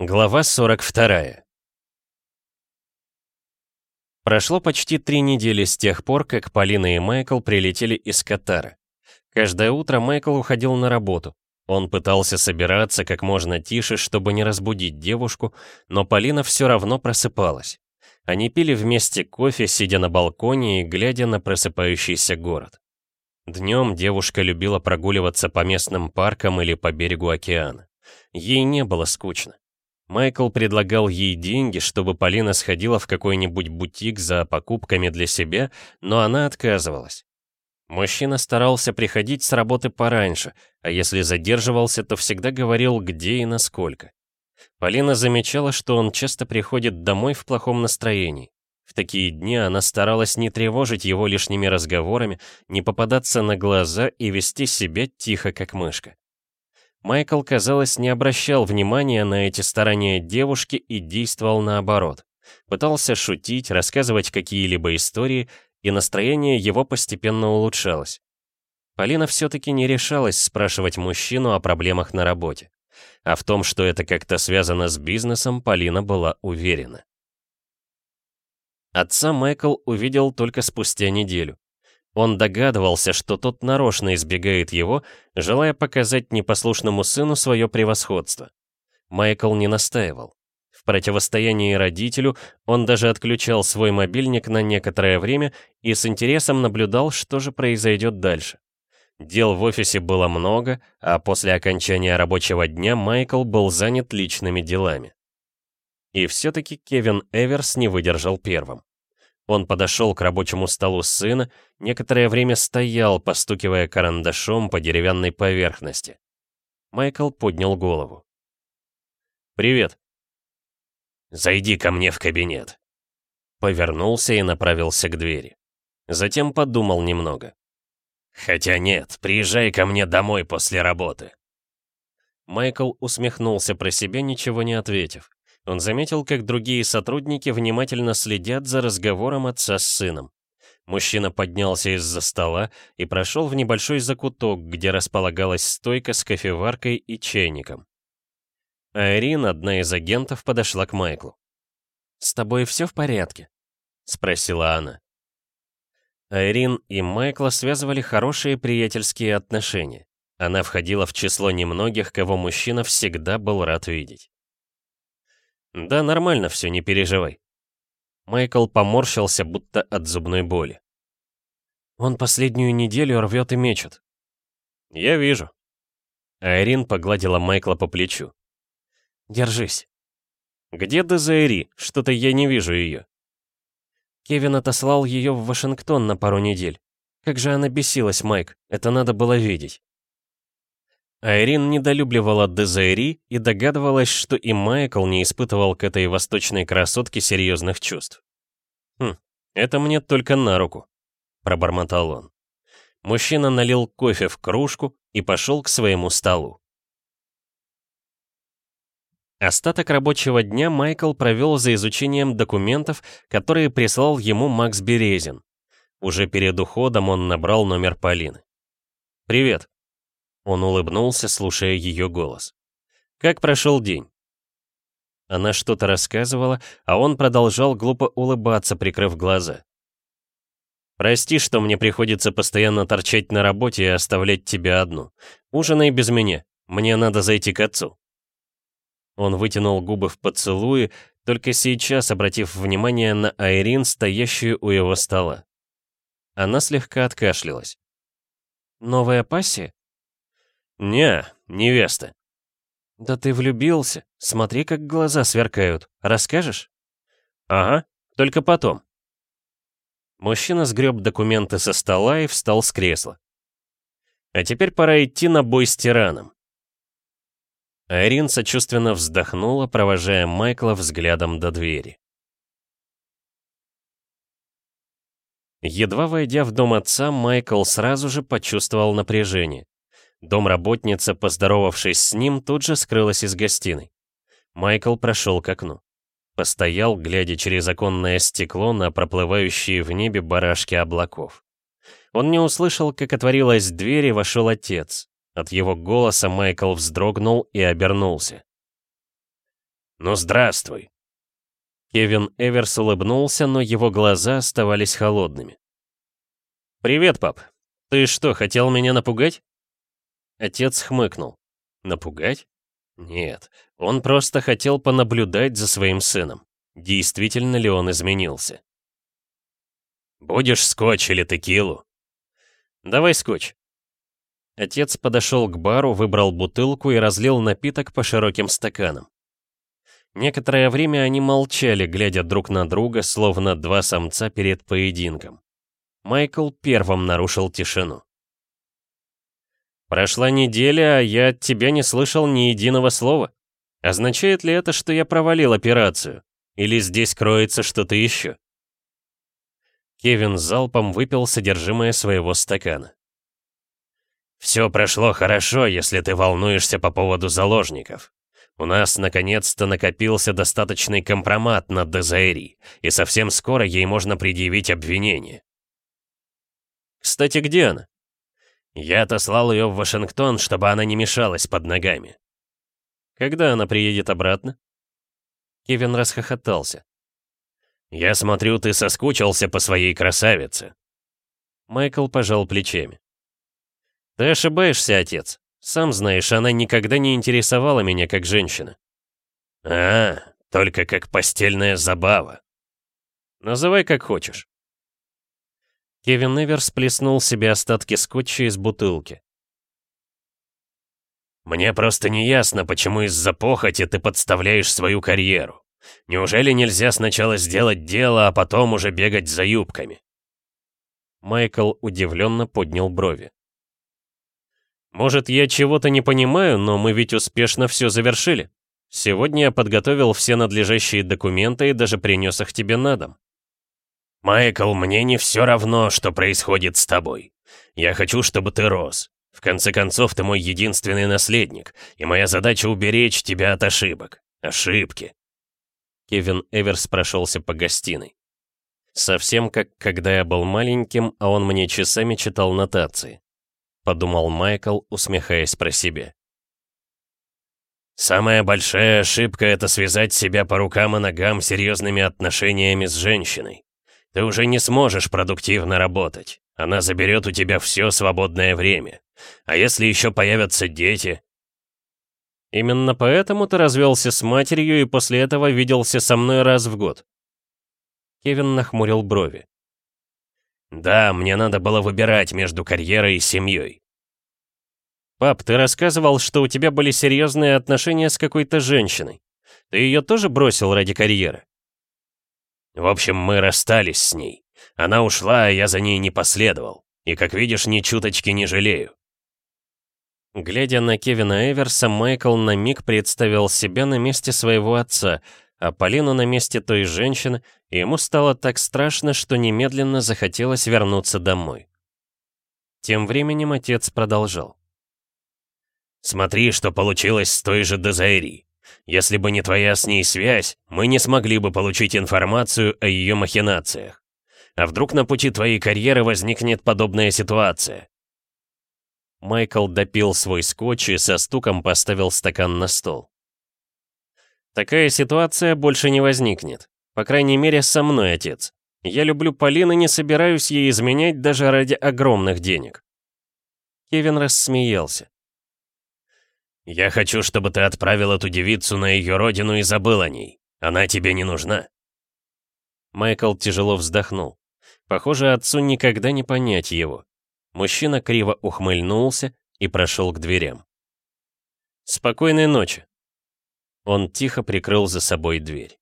Глава 42 Прошло почти три недели с тех пор, как Полина и Майкл прилетели из Катара. Каждое утро Майкл уходил на работу. Он пытался собираться как можно тише, чтобы не разбудить девушку, но Полина все равно просыпалась. Они пили вместе кофе, сидя на балконе и глядя на просыпающийся город. Днем девушка любила прогуливаться по местным паркам или по берегу океана. Ей не было скучно. Майкл предлагал ей деньги, чтобы Полина сходила в какой-нибудь бутик за покупками для себя, но она отказывалась. Мужчина старался приходить с работы пораньше, а если задерживался, то всегда говорил, где и насколько. Полина замечала, что он часто приходит домой в плохом настроении. В такие дни она старалась не тревожить его лишними разговорами, не попадаться на глаза и вести себя тихо, как мышка. Майкл, казалось, не обращал внимания на эти старания девушки и действовал наоборот. Пытался шутить, рассказывать какие-либо истории, и настроение его постепенно улучшалось. Полина все-таки не решалась спрашивать мужчину о проблемах на работе. А в том, что это как-то связано с бизнесом, Полина была уверена. Отца Майкл увидел только спустя неделю. Он догадывался, что тот нарочно избегает его, желая показать непослушному сыну свое превосходство. Майкл не настаивал. В противостоянии родителю он даже отключал свой мобильник на некоторое время и с интересом наблюдал, что же произойдет дальше. Дел в офисе было много, а после окончания рабочего дня Майкл был занят личными делами. И все-таки Кевин Эверс не выдержал первым. Он подошел к рабочему столу сына, некоторое время стоял, постукивая карандашом по деревянной поверхности. Майкл поднял голову. «Привет». «Зайди ко мне в кабинет». Повернулся и направился к двери. Затем подумал немного. «Хотя нет, приезжай ко мне домой после работы». Майкл усмехнулся про себя, ничего не ответив. Он заметил, как другие сотрудники внимательно следят за разговором отца с сыном. Мужчина поднялся из-за стола и прошел в небольшой закуток, где располагалась стойка с кофеваркой и чайником. Айрин, одна из агентов, подошла к Майклу. «С тобой все в порядке?» — спросила она. Айрин и Майкла связывали хорошие приятельские отношения. Она входила в число немногих, кого мужчина всегда был рад видеть. «Да нормально все, не переживай». Майкл поморщился, будто от зубной боли. «Он последнюю неделю рвет и мечет». «Я вижу». Айрин погладила Майкла по плечу. «Держись». «Где Дезаэри? Что-то я не вижу ее». Кевин отослал ее в Вашингтон на пару недель. Как же она бесилась, Майк, это надо было видеть. Айрин недолюбливала Дезайри и догадывалась, что и Майкл не испытывал к этой восточной красотке серьезных чувств. «Хм, это мне только на руку», — пробормотал он. Мужчина налил кофе в кружку и пошел к своему столу. Остаток рабочего дня Майкл провел за изучением документов, которые прислал ему Макс Березин. Уже перед уходом он набрал номер Полины. «Привет», он улыбнулся, слушая ее голос. «Как прошел день?» Она что-то рассказывала, а он продолжал глупо улыбаться, прикрыв глаза. «Прости, что мне приходится постоянно торчать на работе и оставлять тебя одну. Ужинай без меня. Мне надо зайти к отцу». Он вытянул губы в поцелуе, только сейчас обратив внимание на Айрин, стоящую у его стола. Она слегка откашлялась. «Новая пассия?» «Не, невеста». «Да ты влюбился. Смотри, как глаза сверкают. Расскажешь?» «Ага, только потом». Мужчина сгреб документы со стола и встал с кресла. «А теперь пора идти на бой с тираном». Айрин сочувственно вздохнула, провожая Майкла взглядом до двери. Едва войдя в дом отца, Майкл сразу же почувствовал напряжение. Домработница, поздоровавшись с ним, тут же скрылась из гостиной. Майкл прошел к окну. Постоял, глядя через оконное стекло на проплывающие в небе барашки облаков. Он не услышал, как отворилась дверь и вошел отец. От его голоса Майкл вздрогнул и обернулся. «Ну, здравствуй!» Кевин Эверс улыбнулся, но его глаза оставались холодными. «Привет, пап. Ты что, хотел меня напугать?» Отец хмыкнул. «Напугать? Нет, он просто хотел понаблюдать за своим сыном. Действительно ли он изменился?» «Будешь скотч или текилу?» «Давай скотч». Отец подошел к бару, выбрал бутылку и разлил напиток по широким стаканам. Некоторое время они молчали, глядя друг на друга, словно два самца перед поединком. Майкл первым нарушил тишину. «Прошла неделя, а я от тебя не слышал ни единого слова. Означает ли это, что я провалил операцию? Или здесь кроется что-то еще?» Кевин залпом выпил содержимое своего стакана. «Все прошло хорошо, если ты волнуешься по поводу заложников. У нас наконец-то накопился достаточный компромат на Дезаэри, и совсем скоро ей можно предъявить обвинение. Кстати, где она? Я отослал ее в Вашингтон, чтобы она не мешалась под ногами. Когда она приедет обратно? Кевин расхохотался. «Я смотрю, ты соскучился по своей красавице». Майкл пожал плечами. «Ты ошибаешься, отец. Сам знаешь, она никогда не интересовала меня как женщина». «А, только как постельная забава». «Называй как хочешь». Кевин Эверс плеснул себе остатки скотча из бутылки. «Мне просто не ясно, почему из-за похоти ты подставляешь свою карьеру. Неужели нельзя сначала сделать дело, а потом уже бегать за юбками?» Майкл удивленно поднял брови. «Может, я чего-то не понимаю, но мы ведь успешно все завершили. Сегодня я подготовил все надлежащие документы и даже принес их тебе на дом». «Майкл, мне не все равно, что происходит с тобой. Я хочу, чтобы ты рос. В конце концов, ты мой единственный наследник, и моя задача уберечь тебя от ошибок. Ошибки». Кевин Эверс прошелся по гостиной. Совсем как когда я был маленьким, а он мне часами читал нотации. Подумал Майкл, усмехаясь про себя. «Самая большая ошибка — это связать себя по рукам и ногам серьезными отношениями с женщиной. Ты уже не сможешь продуктивно работать. Она заберет у тебя все свободное время. А если еще появятся дети, Именно поэтому ты развелся с матерью и после этого виделся со мной раз в год. Кевин нахмурил брови. Да, мне надо было выбирать между карьерой и семьей. Пап, ты рассказывал, что у тебя были серьезные отношения с какой-то женщиной. Ты ее тоже бросил ради карьеры? В общем, мы расстались с ней. Она ушла, а я за ней не последовал. И, как видишь, ни чуточки не жалею. Глядя на Кевина Эверса, Майкл на миг представил себя на месте своего отца, а Полину на месте той женщины, и ему стало так страшно, что немедленно захотелось вернуться домой. Тем временем отец продолжал. «Смотри, что получилось с той же Дезайри. Если бы не твоя с ней связь, мы не смогли бы получить информацию о ее махинациях. А вдруг на пути твоей карьеры возникнет подобная ситуация? Майкл допил свой скотч и со стуком поставил стакан на стол. «Такая ситуация больше не возникнет. По крайней мере, со мной, отец. Я люблю Полину и не собираюсь ей изменять даже ради огромных денег». Кевин рассмеялся. «Я хочу, чтобы ты отправил эту девицу на ее родину и забыл о ней. Она тебе не нужна». Майкл тяжело вздохнул. Похоже, отцу никогда не понять его. Мужчина криво ухмыльнулся и прошел к дверям. «Спокойной ночи!» Он тихо прикрыл за собой дверь.